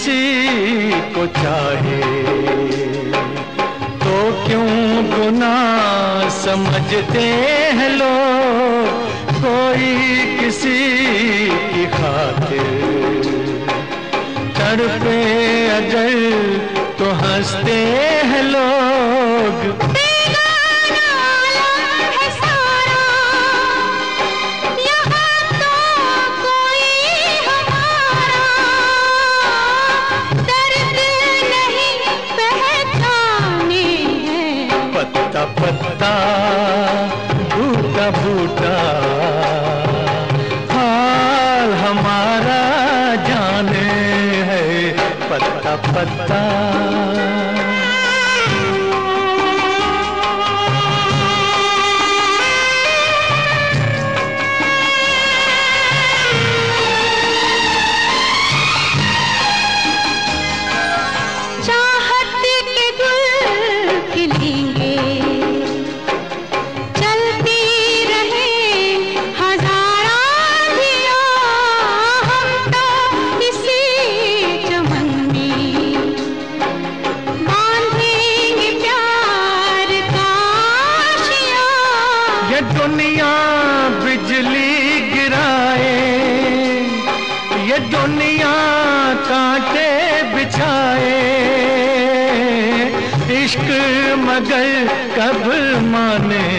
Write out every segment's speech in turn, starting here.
किसी को चाहे। तो क्यों गुना समझते हैं लोग? कोई किसी की खातिर। तड़पे अगर तो हँसते हैं लोग। पत्ता। दुनिया कांटे बिछाए। इश्क मगर कब माने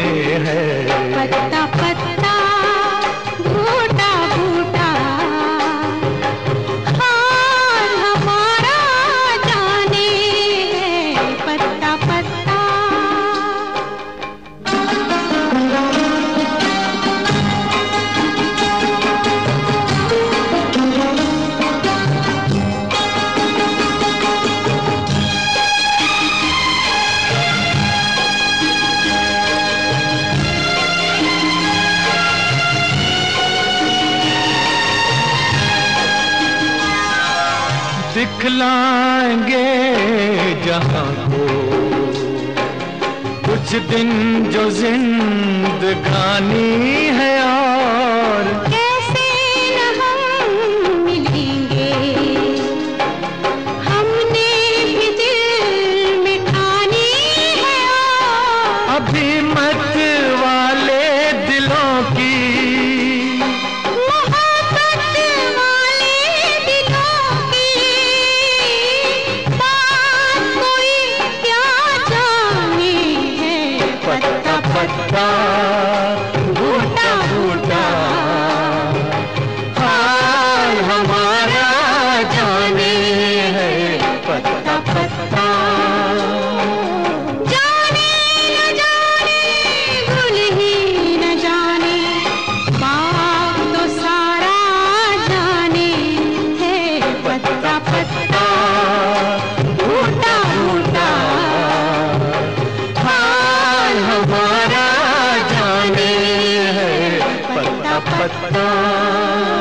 दिखलाएँगे जहाँ को कुछ दिन जो जिंदगानी है पत्ता।